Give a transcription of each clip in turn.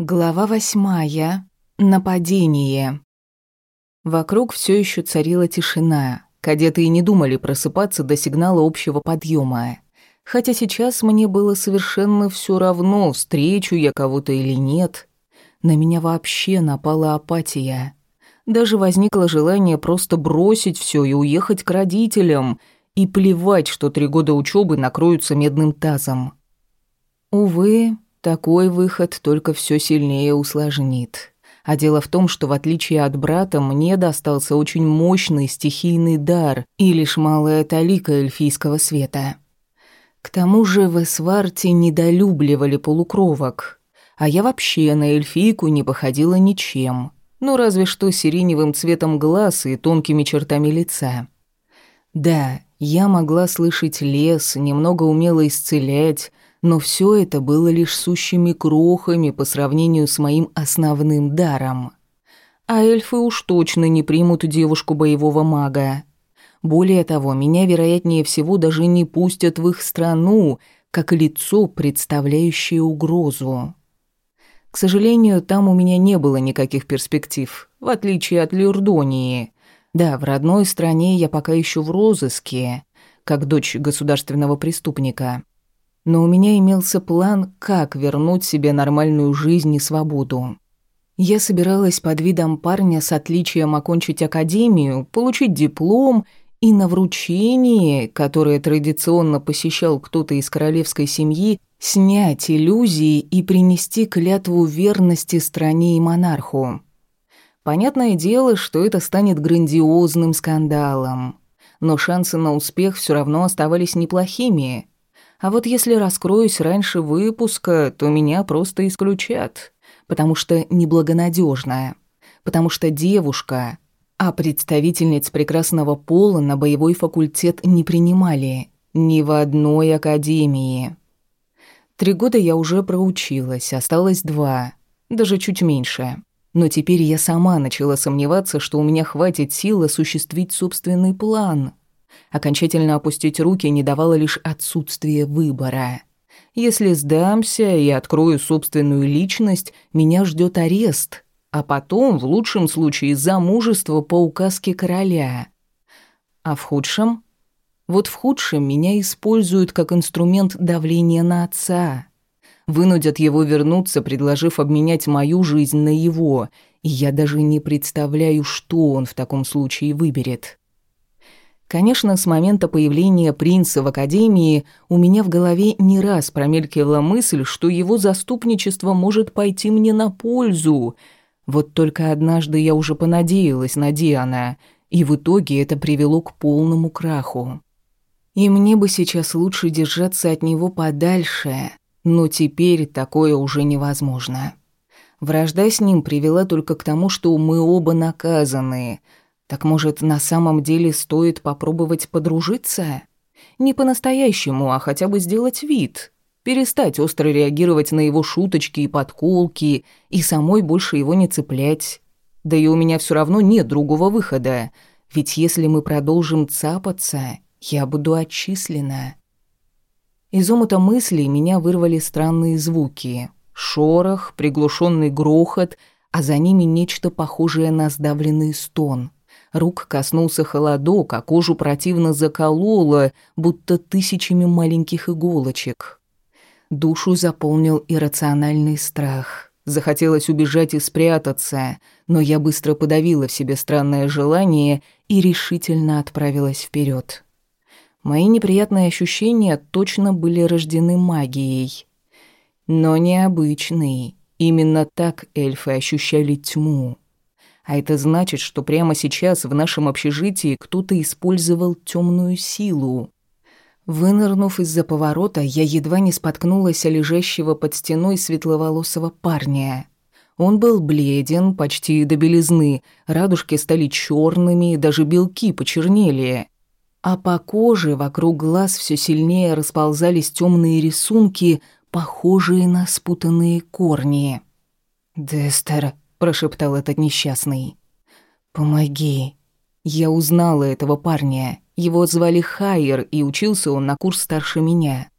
Глава восьмая. Нападение. Вокруг все еще царила тишина. Кадеты и не думали просыпаться до сигнала общего подъема. Хотя сейчас мне было совершенно все равно, встречу я кого-то или нет. На меня вообще напала апатия. Даже возникло желание просто бросить все и уехать к родителям, и плевать, что три года учебы накроются медным тазом. Увы, такой выход только все сильнее усложнит. А дело в том, что в отличие от брата, мне достался очень мощный стихийный дар и лишь малая талика эльфийского света. К тому же в Эсварте недолюбливали полукровок, а я вообще на эльфийку не походила ничем, ну разве что сиреневым цветом глаз и тонкими чертами лица. Да, я могла слышать лес, немного умела исцелять, но все это было лишь сущими крохами по сравнению с моим основным даром. А эльфы уж точно не примут девушку боевого мага. Более того, меня, вероятнее всего, даже не пустят в их страну, как лицо, представляющее угрозу. К сожалению, там у меня не было никаких перспектив, в отличие от Люрдонии. Да, в родной стране я пока еще в розыске, как дочь государственного преступника но у меня имелся план, как вернуть себе нормальную жизнь и свободу. Я собиралась под видом парня с отличием окончить академию, получить диплом и на вручении, которое традиционно посещал кто-то из королевской семьи, снять иллюзии и принести клятву верности стране и монарху. Понятное дело, что это станет грандиозным скандалом, но шансы на успех все равно оставались неплохими. А вот если раскроюсь раньше выпуска, то меня просто исключат, потому что неблагонадежная, потому что девушка, а представительниц прекрасного пола на боевой факультет не принимали ни в одной академии. Три года я уже проучилась, осталось два, даже чуть меньше. Но теперь я сама начала сомневаться, что у меня хватит сил осуществить собственный план. Окончательно опустить руки не давало лишь отсутствие выбора. Если сдамся и открою собственную личность, меня ждет арест, а потом, в лучшем случае, замужество по указке короля. А в худшем? Вот в худшем меня используют как инструмент давления на отца. Вынудят его вернуться, предложив обменять мою жизнь на его, и я даже не представляю, что он в таком случае выберет. Конечно, с момента появления принца в академии у меня в голове не раз промелькивала мысль, что его заступничество может пойти мне на пользу. Вот только однажды я уже понадеялась на Диана, и в итоге это привело к полному краху. И мне бы сейчас лучше держаться от него подальше, но теперь такое уже невозможно. Вражда с ним привела только к тому, что мы оба наказаны — так может, на самом деле стоит попробовать подружиться? Не по-настоящему, а хотя бы сделать вид. Перестать остро реагировать на его шуточки и подколки, и самой больше его не цеплять. Да и у меня все равно нет другого выхода. Ведь если мы продолжим цапаться, я буду отчислена. Из омута мыслей меня вырвали странные звуки. Шорох, приглушенный грохот, а за ними нечто похожее на сдавленный стон — Рук коснулся холодок, а кожу противно закололо, будто тысячами маленьких иголочек. Душу заполнил иррациональный страх. Захотелось убежать и спрятаться, но я быстро подавила в себе странное желание и решительно отправилась вперед. Мои неприятные ощущения точно были рождены магией. Но необычной. Именно так эльфы ощущали тьму. А это значит, что прямо сейчас в нашем общежитии кто-то использовал темную силу. Вынырнув из-за поворота, я едва не споткнулась о лежащего под стеной светловолосого парня. Он был бледен, почти до белизны, радужки стали черными, даже белки почернели. А по коже вокруг глаз все сильнее расползались темные рисунки, похожие на спутанные корни. «Дестер», прошептал этот несчастный. Помоги. Я узнала этого парня. Его звали Хайер, и учился он на курс старше меня.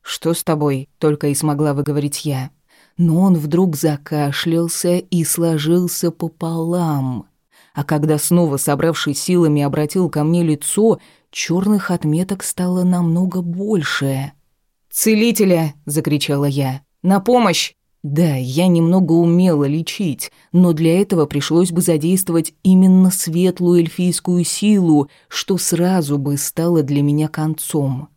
Что с тобой? только и смогла выговорить я. но он вдруг закашлялся и сложился пополам. А когда снова, собравшись силами, обратил ко мне лицо, черных отметок стало намного больше. «Целителя!» — закричала я. «На помощь!» Да, я немного умела лечить, но для этого пришлось бы задействовать именно светлую эльфийскую силу, что сразу бы стало для меня концом.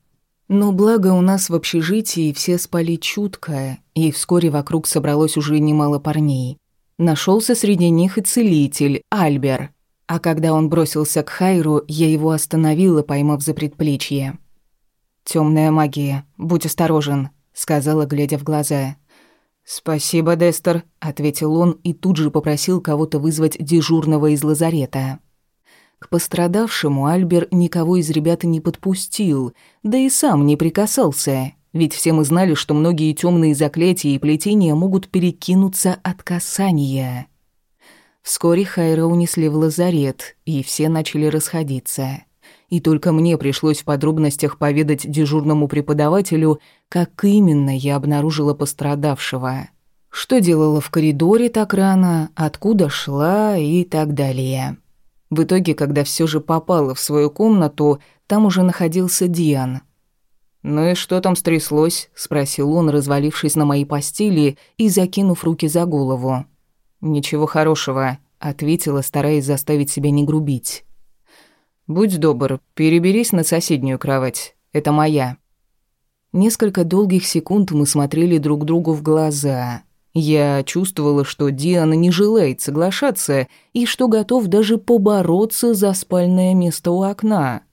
Но благо у нас в общежитии все спали чутко, и вскоре вокруг собралось уже немало парней. Нашелся среди них и целитель, Альбер. А когда он бросился к Хайру, я его остановила, поймав за предплечье. Темная магия, будь осторожен», — сказала, глядя в глаза. «Спасибо, Дестер», — ответил он и тут же попросил кого-то вызвать дежурного из лазарета. К пострадавшему Альбер никого из ребят не подпустил, да и сам не прикасался, ведь все мы знали, что многие темные заклятия и плетения могут перекинуться от касания. Вскоре Хайра унесли в лазарет, и все начали расходиться и только мне пришлось в подробностях поведать дежурному преподавателю, как именно я обнаружила пострадавшего. Что делала в коридоре так рано, откуда шла и так далее. В итоге, когда все же попала в свою комнату, там уже находился Диан. «Ну и что там стряслось?» – спросил он, развалившись на моей постели и закинув руки за голову. «Ничего хорошего», – ответила, стараясь заставить себя не грубить. «Будь добр, переберись на соседнюю кровать. Это моя». Несколько долгих секунд мы смотрели друг другу в глаза. Я чувствовала, что Диана не желает соглашаться и что готов даже побороться за спальное место у окна.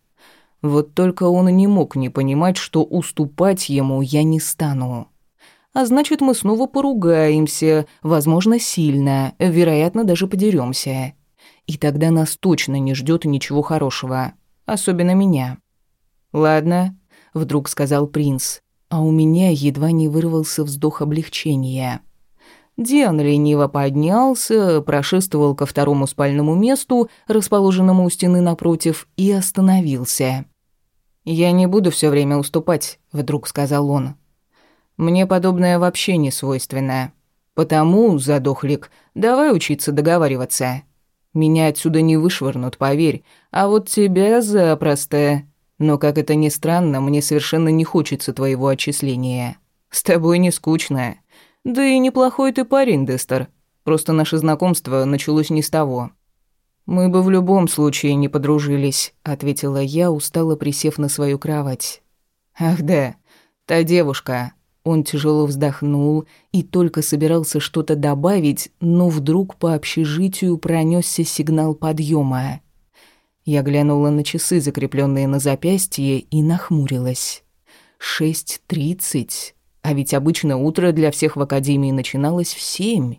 Вот только он не мог не понимать, что уступать ему я не стану. А значит, мы снова поругаемся, возможно, сильно, вероятно, даже подеремся. И тогда нас точно не ждет ничего хорошего, особенно меня. «Ладно», — вдруг сказал принц, а у меня едва не вырвался вздох облегчения. Диан лениво поднялся, прошествовал ко второму спальному месту, расположенному у стены напротив, и остановился. «Я не буду все время уступать», — вдруг сказал он. «Мне подобное вообще не свойственно. Потому, задохлик, давай учиться договариваться. Меня отсюда не вышвырнут, поверь. А вот тебя запросто. Но, как это ни странно, мне совершенно не хочется твоего отчисления. С тобой не скучно. Да и неплохой ты парень, Дестер. Просто наше знакомство началось не с того. Мы бы в любом случае не подружились, ответила я, устало присев на свою кровать. Ах да, та девушка. Он тяжело вздохнул и только собирался что-то добавить, но вдруг по общежитию пронесся сигнал подъема. Я глянула на часы, закрепленные на запястье, и нахмурилась. Шесть тридцать, а ведь обычно утро для всех в академии начиналось в семь.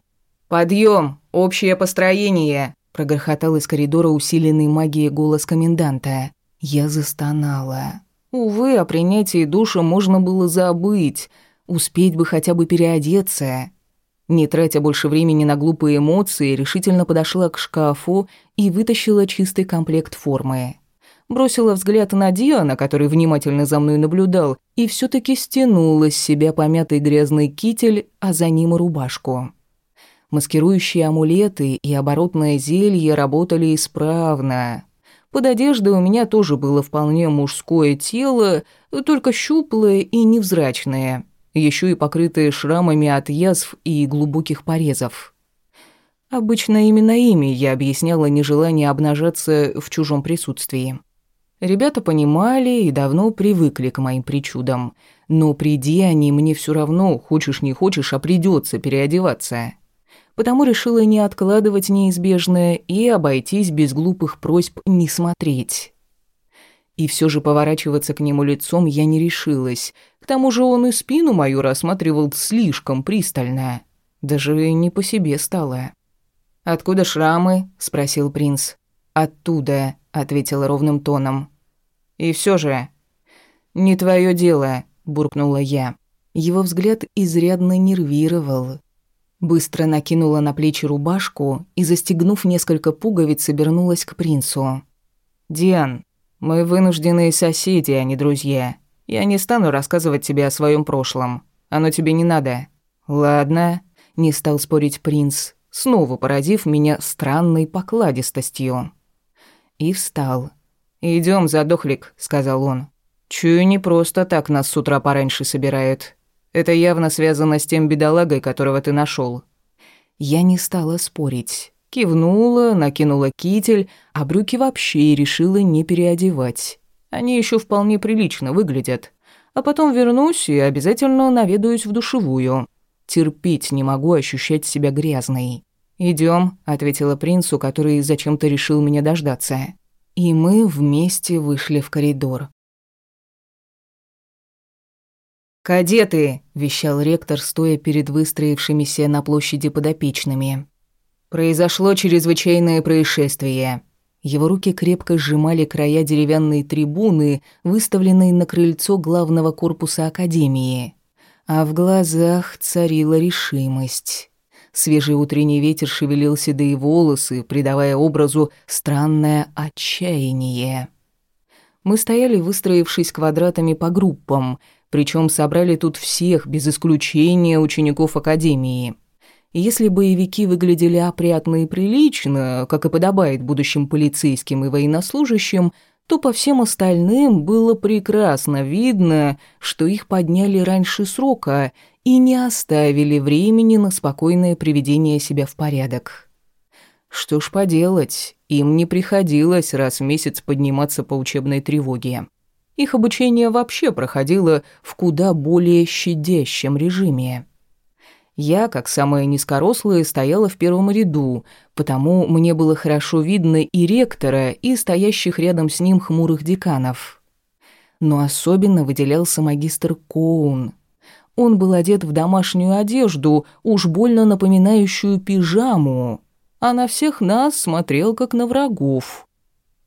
Подъем, общее построение, прогрохотал из коридора усиленный магией голос коменданта. Я застонала. Увы, о принятии душа можно было забыть. Успеть бы хотя бы переодеться. Не тратя больше времени на глупые эмоции, решительно подошла к шкафу и вытащила чистый комплект формы. Бросила взгляд на Диана, который внимательно за мной наблюдал, и все таки стянула с себя помятый грязный китель, а за ним и рубашку. Маскирующие амулеты и оборотное зелье работали исправно. Под одеждой у меня тоже было вполне мужское тело, только щуплое и невзрачное еще и покрытые шрамами от язв и глубоких порезов. Обычно именно ими я объясняла нежелание обнажаться в чужом присутствии. Ребята понимали и давно привыкли к моим причудам, но приди они мне все равно, хочешь не хочешь, а придется переодеваться. Потому решила не откладывать неизбежное и обойтись без глупых просьб не смотреть. И все же поворачиваться к нему лицом я не решилась. К тому же он и спину мою рассматривал слишком пристально. Даже не по себе стало. «Откуда шрамы?» – спросил принц. «Оттуда», – ответила ровным тоном. «И все же...» «Не твое дело», – буркнула я. Его взгляд изрядно нервировал. Быстро накинула на плечи рубашку и, застегнув несколько пуговиц, обернулась к принцу. «Диан, мы вынужденные соседи, а не друзья. Я не стану рассказывать тебе о своем прошлом. Оно тебе не надо. Ладно, не стал спорить принц, снова поразив меня странной покладистостью. И встал. Идем, задохлик», — сказал он. «Чую, не просто так нас с утра пораньше собирают. Это явно связано с тем бедолагой, которого ты нашел. Я не стала спорить. Кивнула, накинула китель, а брюки вообще решила не переодевать. Они еще вполне прилично выглядят. А потом вернусь и обязательно наведаюсь в душевую. Терпеть не могу ощущать себя грязной. Идем, ответила принцу, который зачем-то решил меня дождаться. И мы вместе вышли в коридор. «Кадеты!» – вещал ректор, стоя перед выстроившимися на площади подопечными. «Произошло чрезвычайное происшествие». Его руки крепко сжимали края деревянной трибуны, выставленной на крыльцо главного корпуса Академии. А в глазах царила решимость. Свежий утренний ветер шевелил седые волосы, придавая образу странное отчаяние. Мы стояли, выстроившись квадратами по группам, причем собрали тут всех, без исключения учеников Академии. Если боевики выглядели опрятно и прилично, как и подобает будущим полицейским и военнослужащим, то по всем остальным было прекрасно видно, что их подняли раньше срока и не оставили времени на спокойное приведение себя в порядок. Что ж поделать, им не приходилось раз в месяц подниматься по учебной тревоге. Их обучение вообще проходило в куда более щадящем режиме. Я, как самая низкорослая, стояла в первом ряду, потому мне было хорошо видно и ректора, и стоящих рядом с ним хмурых деканов. Но особенно выделялся магистр Коун. Он был одет в домашнюю одежду, уж больно напоминающую пижаму, а на всех нас смотрел как на врагов.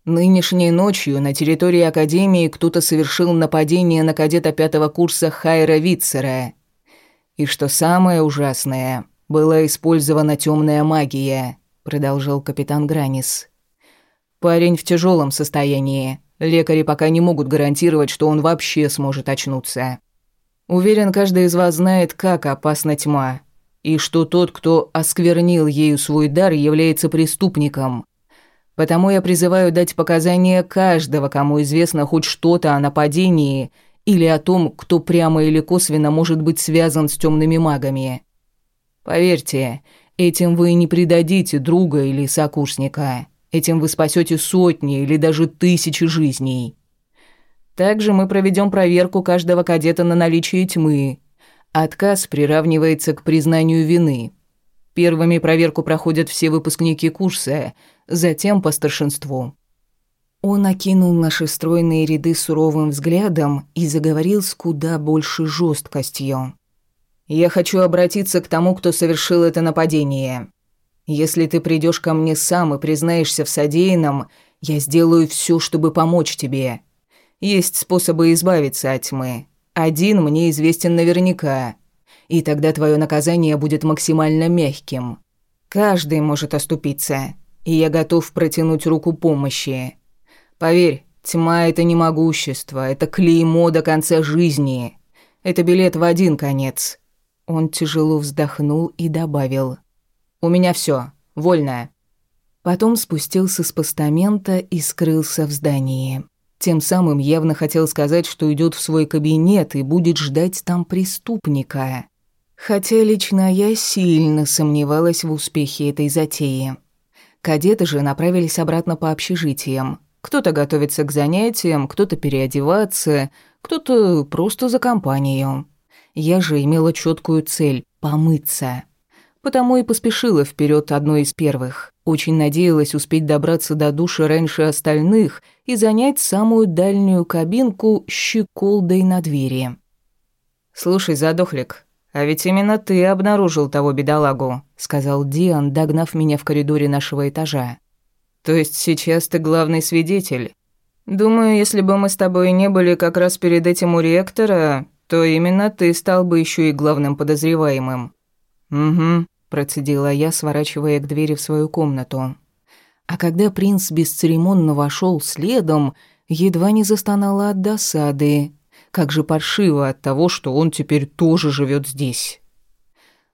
Нынешней ночью на территории Академии кто-то совершил нападение на кадета пятого курса Хайра Витцера – и что самое ужасное, была использована темная магия, продолжал капитан Гранис. Парень в тяжелом состоянии. Лекари пока не могут гарантировать, что он вообще сможет очнуться. Уверен, каждый из вас знает, как опасна тьма, и что тот, кто осквернил ею свой дар, является преступником. Потому я призываю дать показания каждого, кому известно хоть что-то о нападении или о том, кто прямо или косвенно может быть связан с темными магами. Поверьте, этим вы не предадите друга или сокурсника. Этим вы спасете сотни или даже тысячи жизней. Также мы проведем проверку каждого кадета на наличие тьмы. Отказ приравнивается к признанию вины. Первыми проверку проходят все выпускники курса, затем по старшинству. Он окинул наши стройные ряды суровым взглядом и заговорил с куда больше жесткостью. «Я хочу обратиться к тому, кто совершил это нападение. Если ты придешь ко мне сам и признаешься в содеянном, я сделаю все, чтобы помочь тебе. Есть способы избавиться от тьмы. Один мне известен наверняка, и тогда твое наказание будет максимально мягким. Каждый может оступиться, и я готов протянуть руку помощи». Поверь, тьма — это не могущество, это клеймо до конца жизни. Это билет в один конец». Он тяжело вздохнул и добавил. «У меня все, вольно». Потом спустился с постамента и скрылся в здании. Тем самым явно хотел сказать, что идет в свой кабинет и будет ждать там преступника. Хотя лично я сильно сомневалась в успехе этой затеи. Кадеты же направились обратно по общежитиям. Кто-то готовится к занятиям, кто-то переодеваться, кто-то просто за компанию. Я же имела четкую цель – помыться. Потому и поспешила вперед одной из первых. Очень надеялась успеть добраться до душа раньше остальных и занять самую дальнюю кабинку щеколдой на двери. «Слушай, задохлик, а ведь именно ты обнаружил того бедолагу», — сказал Диан, догнав меня в коридоре нашего этажа. То есть сейчас ты главный свидетель? Думаю, если бы мы с тобой не были как раз перед этим у ректора, то именно ты стал бы еще и главным подозреваемым. Угу, процедила я, сворачивая к двери в свою комнату. А когда принц бесцеремонно вошел следом, едва не застонала от досады. Как же паршиво от того, что он теперь тоже живет здесь.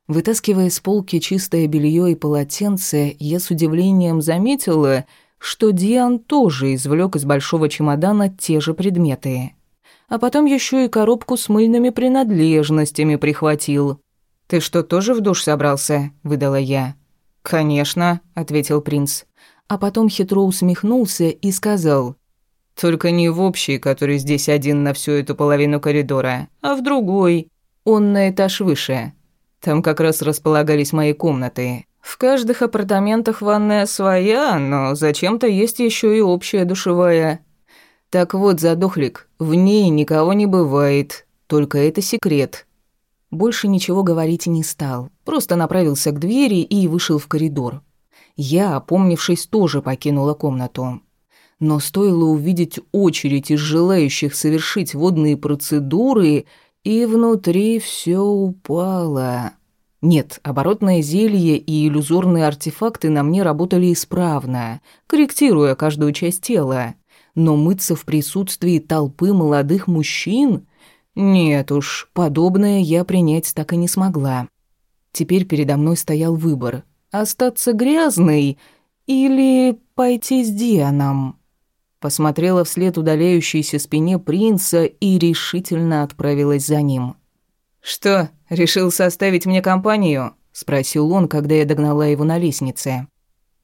Вытаскивая с полки чистое белье и полотенце, я с удивлением заметила, что Диан тоже извлек из большого чемодана те же предметы. А потом еще и коробку с мыльными принадлежностями прихватил. «Ты что, тоже в душ собрался?» – выдала я. «Конечно», – ответил принц. А потом хитро усмехнулся и сказал. «Только не в общий, который здесь один на всю эту половину коридора, а в другой. Он на этаж выше. Там как раз располагались мои комнаты. В каждых апартаментах ванная своя, но зачем-то есть еще и общая душевая. Так вот, задохлик, в ней никого не бывает, только это секрет. Больше ничего говорить не стал, просто направился к двери и вышел в коридор. Я, опомнившись, тоже покинула комнату. Но стоило увидеть очередь из желающих совершить водные процедуры, и внутри все упало. Нет, оборотное зелье и иллюзорные артефакты на мне работали исправно, корректируя каждую часть тела. Но мыться в присутствии толпы молодых мужчин нет уж, подобное я принять так и не смогла. Теперь передо мной стоял выбор — остаться грязной или пойти с Дианом. Посмотрела вслед удаляющейся спине принца и решительно отправилась за ним. «Что, решил составить мне компанию?» — спросил он, когда я догнала его на лестнице.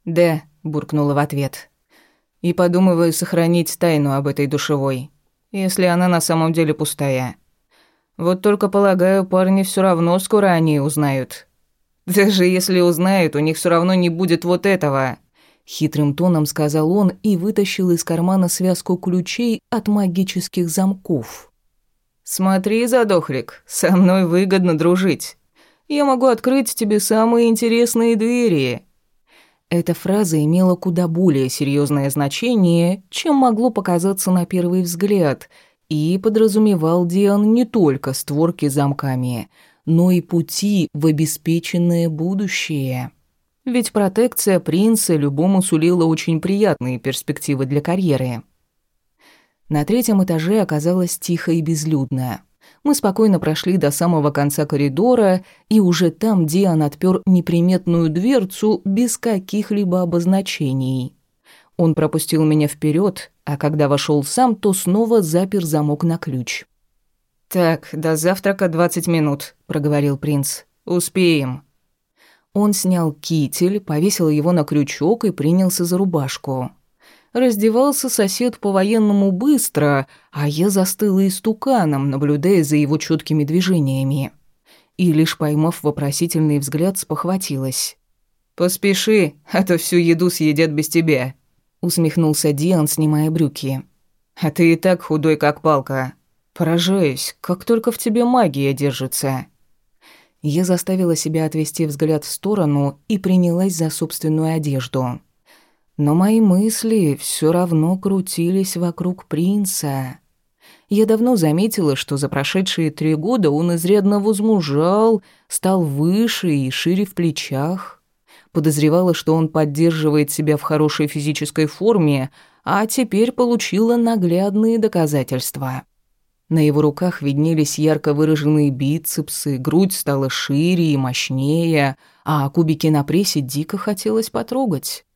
«Да», — буркнула в ответ. «И подумываю сохранить тайну об этой душевой, если она на самом деле пустая. Вот только, полагаю, парни все равно скоро они узнают. Даже если узнают, у них все равно не будет вот этого. Хитрым тоном сказал он и вытащил из кармана связку ключей от магических замков. «Смотри, задохлик, со мной выгодно дружить. Я могу открыть тебе самые интересные двери». Эта фраза имела куда более серьезное значение, чем могло показаться на первый взгляд – и подразумевал Диан не только створки замками, но и пути в обеспеченное будущее. Ведь протекция принца любому сулила очень приятные перспективы для карьеры. На третьем этаже оказалось тихо и безлюдно. Мы спокойно прошли до самого конца коридора, и уже там Диан отпер неприметную дверцу без каких-либо обозначений. Он пропустил меня вперед, а когда вошел сам, то снова запер замок на ключ. «Так, до завтрака двадцать минут», — проговорил принц. «Успеем». Он снял китель, повесил его на крючок и принялся за рубашку. Раздевался сосед по-военному быстро, а я застыла истуканом, наблюдая за его чёткими движениями. И лишь поймав вопросительный взгляд, спохватилась. «Поспеши, а то всю еду съедят без тебя», усмехнулся Диан, снимая брюки. А ты и так худой, как палка. Поражаюсь, как только в тебе магия держится. Я заставила себя отвести взгляд в сторону и принялась за собственную одежду. Но мои мысли все равно крутились вокруг принца. Я давно заметила, что за прошедшие три года он изрядно возмужал, стал выше и шире в плечах подозревала, что он поддерживает себя в хорошей физической форме, а теперь получила наглядные доказательства. На его руках виднелись ярко выраженные бицепсы, грудь стала шире и мощнее, а кубики на прессе дико хотелось потрогать.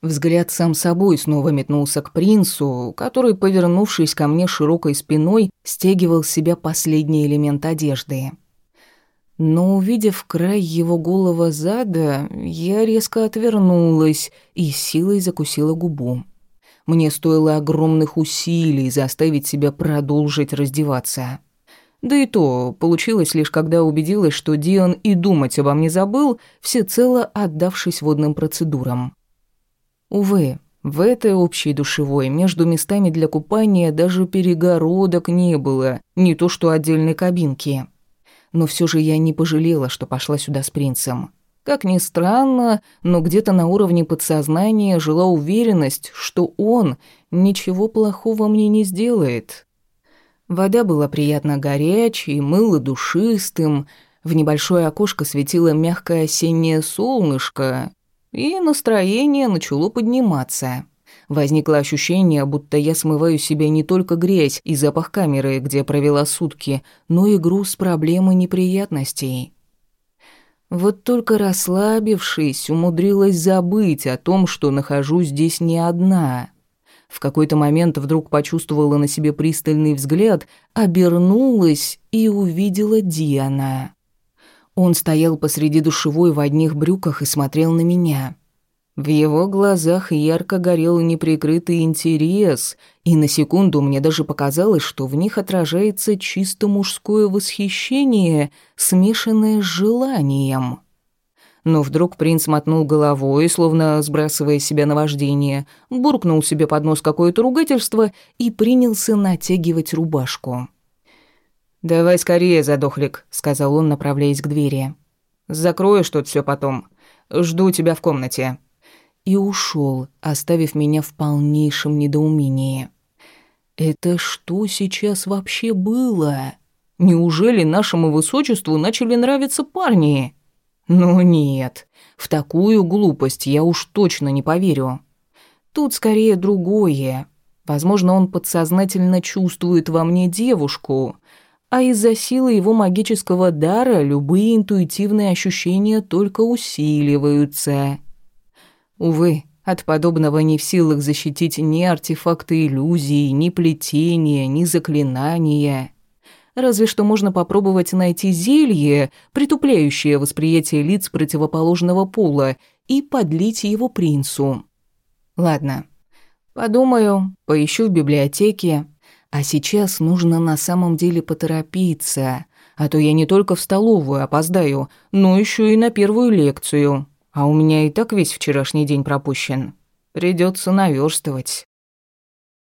Взгляд сам собой снова метнулся к принцу, который, повернувшись ко мне широкой спиной, стягивал с себя последний элемент одежды. Но, увидев край его голого зада, я резко отвернулась и силой закусила губу. Мне стоило огромных усилий заставить себя продолжить раздеваться. Да и то получилось лишь когда убедилась, что Диан и думать обо мне забыл, всецело отдавшись водным процедурам. Увы, в этой общей душевой между местами для купания даже перегородок не было, не то что отдельной кабинки но все же я не пожалела, что пошла сюда с принцем. Как ни странно, но где-то на уровне подсознания жила уверенность, что он ничего плохого мне не сделает. Вода была приятно горячей, мыло душистым, в небольшое окошко светило мягкое осеннее солнышко, и настроение начало подниматься. Возникло ощущение, будто я смываю себе не только грязь и запах камеры, где провела сутки, но и груз проблем и неприятностей. Вот только расслабившись, умудрилась забыть о том, что нахожусь здесь не одна. В какой-то момент вдруг почувствовала на себе пристальный взгляд, обернулась и увидела Диана. Он стоял посреди душевой в одних брюках и смотрел на меня. В его глазах ярко горел неприкрытый интерес, и на секунду мне даже показалось, что в них отражается чисто мужское восхищение, смешанное с желанием. Но вдруг принц мотнул головой, словно сбрасывая себя на вождение, буркнул себе под нос какое-то ругательство и принялся натягивать рубашку. «Давай скорее, задохлик», — сказал он, направляясь к двери. «Закроешь тут все потом. Жду тебя в комнате» и ушел, оставив меня в полнейшем недоумении. Это что сейчас вообще было? Неужели нашему высочеству начали нравиться парни? Ну нет, в такую глупость я уж точно не поверю. Тут скорее другое. Возможно, он подсознательно чувствует во мне девушку, а из-за силы его магического дара любые интуитивные ощущения только усиливаются. Увы, от подобного не в силах защитить ни артефакты иллюзии, ни плетения, ни заклинания. Разве что можно попробовать найти зелье, притупляющее восприятие лиц противоположного пола, и подлить его принцу. Ладно, подумаю, поищу в библиотеке. А сейчас нужно на самом деле поторопиться, а то я не только в столовую опоздаю, но еще и на первую лекцию. А у меня и так весь вчерашний день пропущен. Придется наверстывать.